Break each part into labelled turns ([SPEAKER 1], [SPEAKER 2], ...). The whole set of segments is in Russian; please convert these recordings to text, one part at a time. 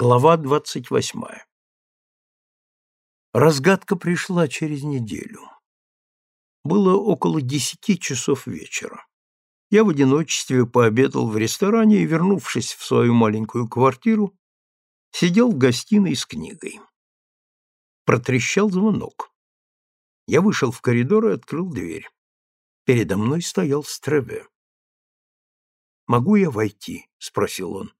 [SPEAKER 1] Глава двадцать восьмая Разгадка пришла через неделю. Было около десяти часов вечера. Я в одиночестве пообедал в ресторане и, вернувшись в свою маленькую квартиру, сидел в гостиной с книгой. Протрещал звонок. Я вышел в коридор и открыл дверь. Передо мной стоял Стреве. «Могу я войти?» — спросил он.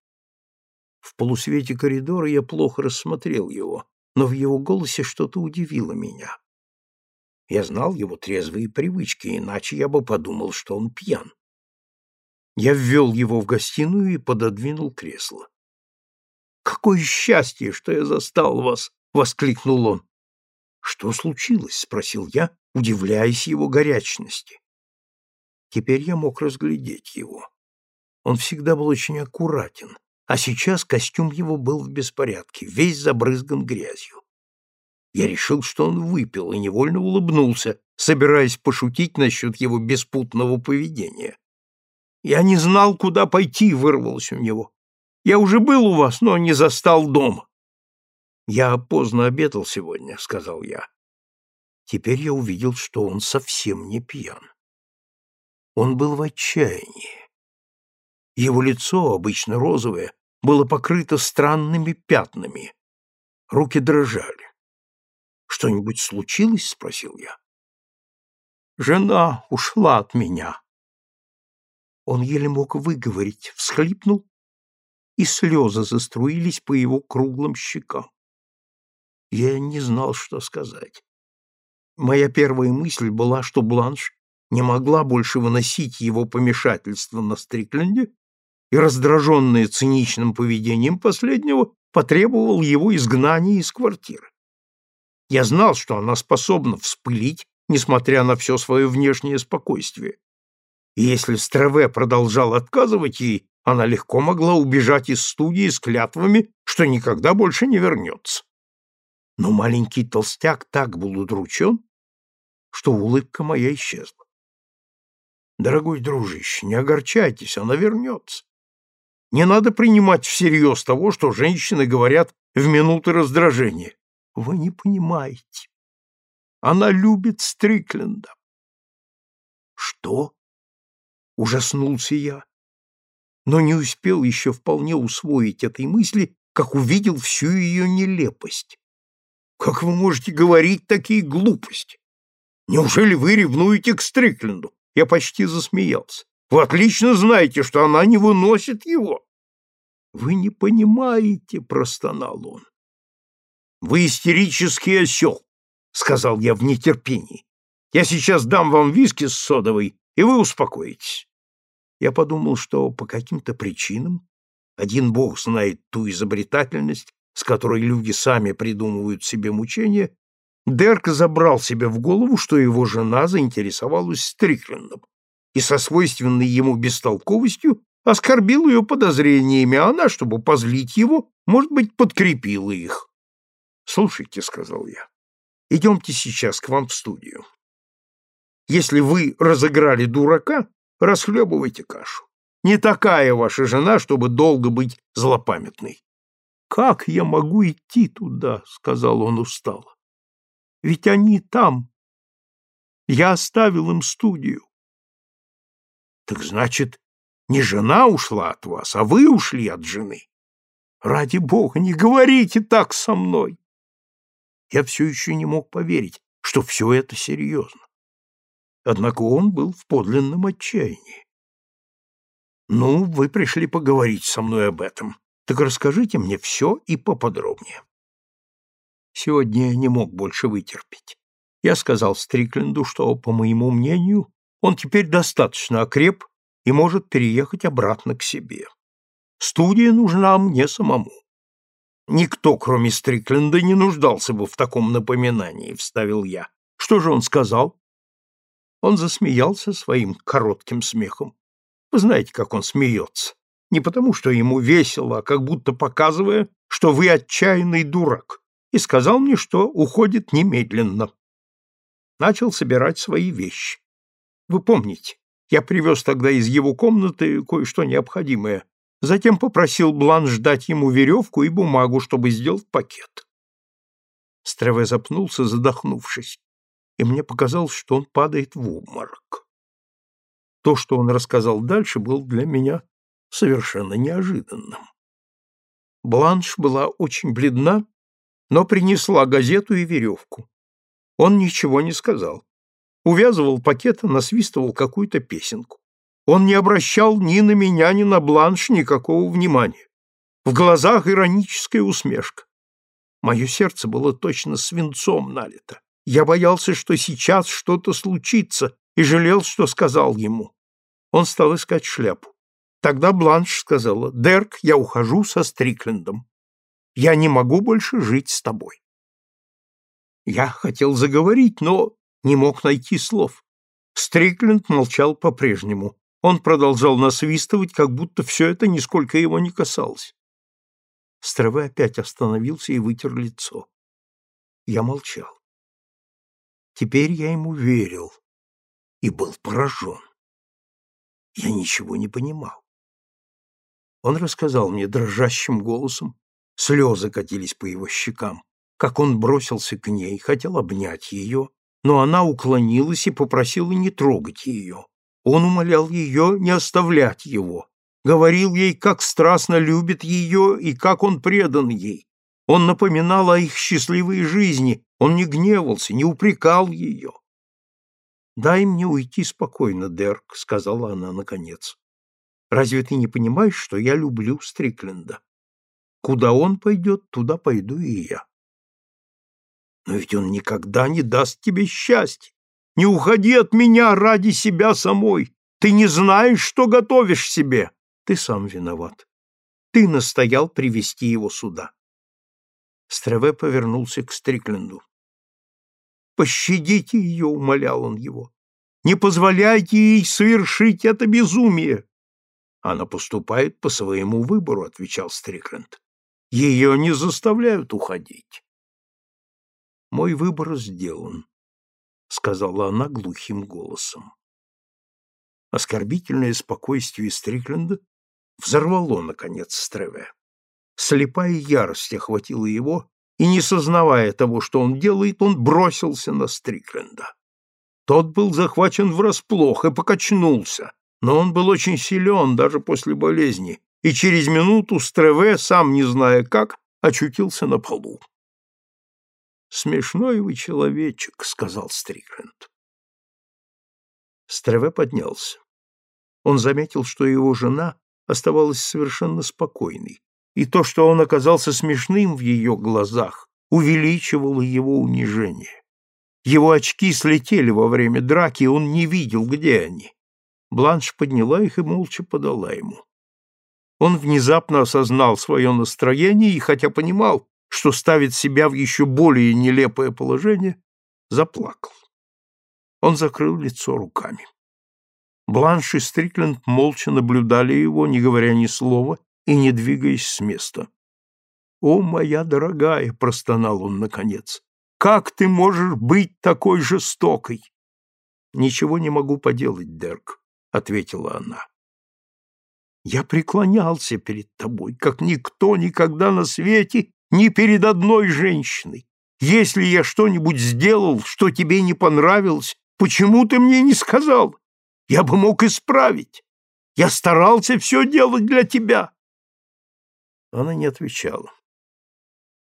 [SPEAKER 1] В полусвете коридора я плохо рассмотрел его, но в его голосе что-то удивило меня. Я знал его трезвые привычки, иначе я бы подумал, что он пьян. Я ввел его в гостиную и пододвинул кресло. «Какое счастье, что я застал вас!» — воскликнул он. «Что случилось?» — спросил я, удивляясь его горячности. Теперь я мог разглядеть его. Он всегда был очень аккуратен, а сейчас костюм его был в беспорядке, весь забрызган грязью. Я решил, что он выпил, и невольно улыбнулся, собираясь пошутить насчет его беспутного поведения. «Я не знал, куда пойти», — вырвалось у него. «Я уже был у вас, но не застал дома». «Я поздно обедал сегодня», — сказал я. Теперь я увидел, что он совсем не пьян. Он был в отчаянии. Его лицо, обычно розовое, было покрыто странными пятнами. Руки дрожали. «Что-нибудь случилось?» — спросил я. «Жена ушла от меня». Он еле мог выговорить, всхлипнул, и слезы заструились по его круглым щекам. Я не знал, что сказать. Моя первая мысль была, что Бланш не могла больше выносить его помешательство на Стрикленде и, раздраженная циничным поведением последнего, потребовал его изгнания из квартиры. Я знал, что она способна вспылить, несмотря на все свое внешнее спокойствие. И если Стреве продолжал отказывать ей, она легко могла убежать из студии с клятвами, что никогда больше не вернется. Но маленький толстяк так был удручен, что улыбка моя исчезла. Дорогой дружище, не огорчайтесь, она вернется. Не надо принимать всерьез того, что женщины говорят в минуты раздражения. Вы не понимаете. Она любит Стрикленда. Что? Ужаснулся я, но не успел еще вполне усвоить этой мысли, как увидел всю ее нелепость. Как вы можете говорить такие глупости? Неужели вы ревнуете к Стрикленду? Я почти засмеялся. Вы отлично знаете, что она не выносит его. Вы не понимаете, простонал он. Вы истерический осел, сказал я в нетерпении. Я сейчас дам вам виски с содовой, и вы успокоитесь. Я подумал, что по каким-то причинам один бог знает ту изобретательность, с которой люди сами придумывают себе мучения, Дерк забрал себе в голову, что его жена заинтересовалась Стриклендом, и со свойственной ему бестолковостью оскорбил ее подозрениями, а она, чтобы позлить его, может быть, подкрепила их. «Слушайте», — сказал я, — «идемте сейчас к вам в студию. Если вы разыграли дурака, расхлебывайте кашу. Не такая ваша жена, чтобы долго быть злопамятной». «Как я могу идти туда?» — сказал он устало. «Ведь они там. Я оставил им студию». «Так значит, не жена ушла от вас, а вы ушли от жены. Ради бога, не говорите так со мной. Я все еще не мог поверить, что все это серьезно. Однако он был в подлинном отчаянии. «Ну, вы пришли поговорить со мной об этом. Так расскажите мне все и поподробнее». Сегодня я не мог больше вытерпеть. Я сказал Стрикленду, что, по моему мнению, он теперь достаточно окреп и может переехать обратно к себе. Студия нужна мне самому. Никто, кроме Стрикленда, не нуждался бы в таком напоминании, вставил я. Что же он сказал? Он засмеялся своим коротким смехом. Вы знаете, как он смеется. Не потому, что ему весело, а как будто показывая, что вы отчаянный дурак, и сказал мне, что уходит немедленно. Начал собирать свои вещи. Вы помните, я привез тогда из его комнаты кое-что необходимое. Затем попросил Бланш дать ему веревку и бумагу, чтобы сделать пакет. Стреве запнулся, задохнувшись, и мне показалось, что он падает в обморок. То, что он рассказал дальше, было для меня совершенно неожиданным. Бланш была очень бледна, но принесла газету и веревку. Он ничего не сказал. Увязывал пакет, насвистывал какую-то песенку. Он не обращал ни на меня, ни на Бланш никакого внимания. В глазах ироническая усмешка. Мое сердце было точно свинцом налито. Я боялся, что сейчас что-то случится, и жалел, что сказал ему. Он стал искать шляпу. Тогда Бланш сказала, «Дерк, я ухожу со Стриклендом. Я не могу больше жить с тобой». Я хотел заговорить, но не мог найти слов. Стрикленд молчал по-прежнему. Он продолжал насвистывать, как будто все это нисколько его не касалось. Страве опять остановился и вытер лицо. Я молчал. Теперь я ему верил и был поражен. Я ничего не понимал. Он рассказал мне дрожащим голосом, слезы катились по его щекам, как он бросился к ней, хотел обнять ее, но она уклонилась и попросила не трогать ее. Он умолял ее не оставлять его, говорил ей, как страстно любит ее и как он предан ей. Он напоминал о их счастливой жизни, он не гневался, не упрекал ее. «Дай мне уйти спокойно, Дерк», — сказала она наконец. «Разве ты не понимаешь, что я люблю Стрикленда? Куда он пойдет, туда пойду и я». «Но ведь он никогда не даст тебе счастья. Не уходи от меня ради себя самой. Ты не знаешь, что готовишь себе. Ты сам виноват. Ты настоял привести его сюда. Стреве повернулся к Стрикленду. «Пощадите ее!» — умолял он его. «Не позволяйте ей совершить это безумие!» «Она поступает по своему выбору», — отвечал Стрикленд. «Ее не заставляют уходить». «Мой выбор сделан», — сказала она глухим голосом. Оскорбительное спокойствие Стрикленда взорвало, наконец, Стреве. Слепая ярость охватила его, и, не сознавая того, что он делает, он бросился на Стрикленда. Тот был захвачен врасплох и покачнулся, но он был очень силен даже после болезни, и через минуту Стреве, сам не зная как, очутился на полу. «Смешной вы человечек», — сказал Стрикленд. Стреве поднялся. Он заметил, что его жена оставалась совершенно спокойной, и то, что он оказался смешным в ее глазах, увеличивало его унижение. Его очки слетели во время драки, и он не видел, где они. Бланш подняла их и молча подала ему. Он внезапно осознал свое настроение и, хотя понимал, что ставит себя в еще более нелепое положение, заплакал. Он закрыл лицо руками. Бланш и Стрикленд молча наблюдали его, не говоря ни слова и не двигаясь с места. «О, моя дорогая!» — простонал он наконец. «Как ты можешь быть такой жестокой?» «Ничего не могу поделать, Дерк», — ответила она. «Я преклонялся перед тобой, как никто никогда на свете, ни перед одной женщиной. Если я что-нибудь сделал, что тебе не понравилось, почему ты мне не сказал? Я бы мог исправить. Я старался все делать для тебя. Она не отвечала.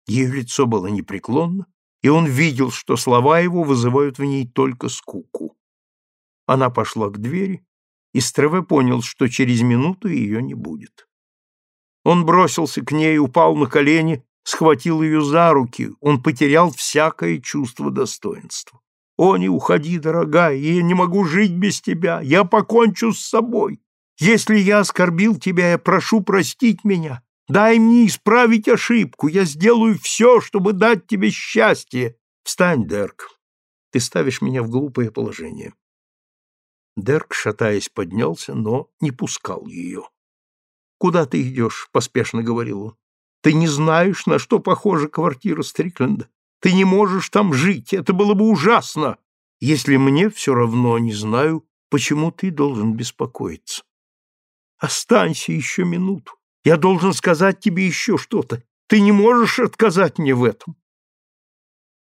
[SPEAKER 1] Ее лицо было непреклонно, и он видел, что слова его вызывают в ней только скуку. Она пошла к двери, и Стреве понял, что через минуту ее не будет. Он бросился к ней, упал на колени, схватил ее за руки, он потерял всякое чувство достоинства. «О, не уходи, дорогая, я не могу жить без тебя, я покончу с собой. Если я оскорбил тебя, я прошу простить меня, Дай мне исправить ошибку, я сделаю все, чтобы дать тебе счастье. Встань, Дерк, ты ставишь меня в глупое положение. Дерк, шатаясь, поднялся, но не пускал ее. «Куда ты идешь?» — поспешно говорил он. «Ты не знаешь, на что похожа квартира Стрикленда. Ты не можешь там жить, это было бы ужасно, если мне все равно не знаю, почему ты должен беспокоиться. Останься еще минуту. Я должен сказать тебе еще что-то. Ты не можешь отказать мне в этом.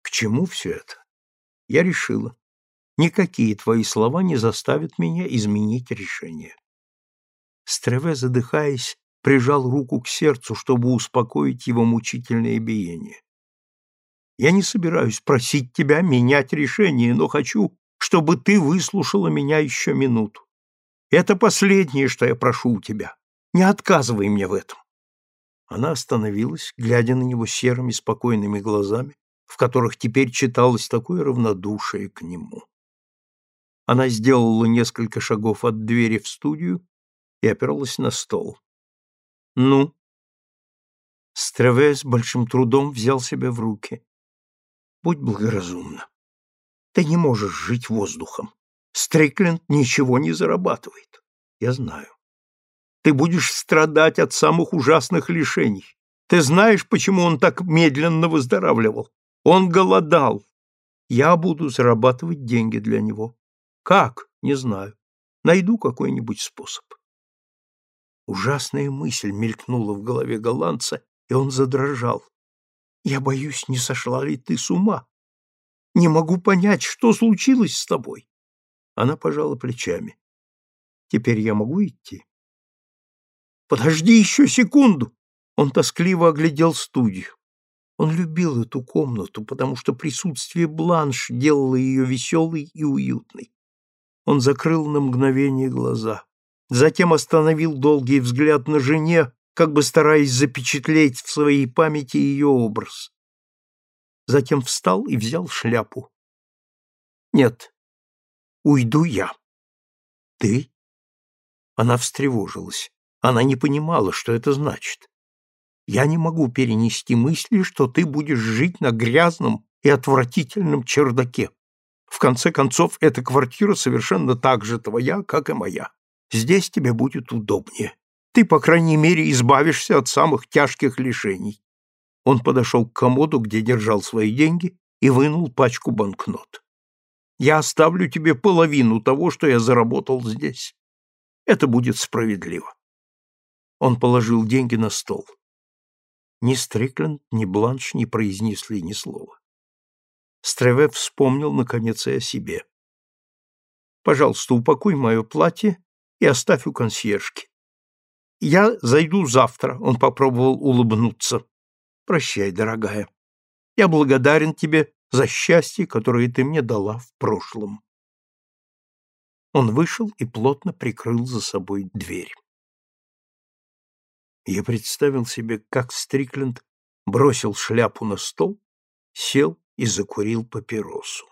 [SPEAKER 1] К чему все это? Я решила. Никакие твои слова не заставят меня изменить решение. Стреве, задыхаясь, прижал руку к сердцу, чтобы успокоить его мучительное биение. Я не собираюсь просить тебя менять решение, но хочу, чтобы ты выслушала меня еще минуту. Это последнее, что я прошу у тебя. Не отказывай мне в этом. Она остановилась, глядя на него серыми спокойными глазами, в которых теперь читалось такое равнодушие к нему. Она сделала несколько шагов от двери в студию и оперлась на стол. «Ну?» Стреве с большим трудом взял себя в руки. «Будь благоразумна. Ты не можешь жить воздухом. Стрикленд ничего не зарабатывает. Я знаю. Ты будешь страдать от самых ужасных лишений. Ты знаешь, почему он так медленно выздоравливал? Он голодал. Я буду зарабатывать деньги для него. Как? Не знаю. Найду какой-нибудь способ. Ужасная мысль мелькнула в голове голландца, и он задрожал. Я боюсь, не сошла ли ты с ума? Не могу понять, что случилось с тобой. Она пожала плечами. Теперь я могу идти? Подожди еще секунду. Он тоскливо оглядел студию. Он любил эту комнату, потому что присутствие Бланш делало ее веселой и уютной. Он закрыл на мгновение глаза, затем остановил долгий взгляд на жене, как бы стараясь запечатлеть в своей памяти ее образ. Затем встал и взял шляпу. «Нет, уйду я». «Ты?» Она встревожилась. Она не понимала, что это значит. «Я не могу перенести мысли, что ты будешь жить на грязном и отвратительном чердаке. В конце концов, эта квартира совершенно так же твоя, как и моя. Здесь тебе будет удобнее. Ты, по крайней мере, избавишься от самых тяжких лишений. Он подошел к комоду, где держал свои деньги, и вынул пачку банкнот. Я оставлю тебе половину того, что я заработал здесь. Это будет справедливо. Он положил деньги на стол. Ни Стрикленд, ни Бланш не произнесли ни слова. Стреве вспомнил, наконец, и о себе. «Пожалуйста, упакуй мое платье и оставь у консьержки. Я зайду завтра», — он попробовал улыбнуться. «Прощай, дорогая. Я благодарен тебе за счастье, которое ты мне дала в прошлом». Он вышел и плотно прикрыл за собой дверь. Я представил себе, как Стрикленд бросил шляпу на стол, сел и закурил папиросу.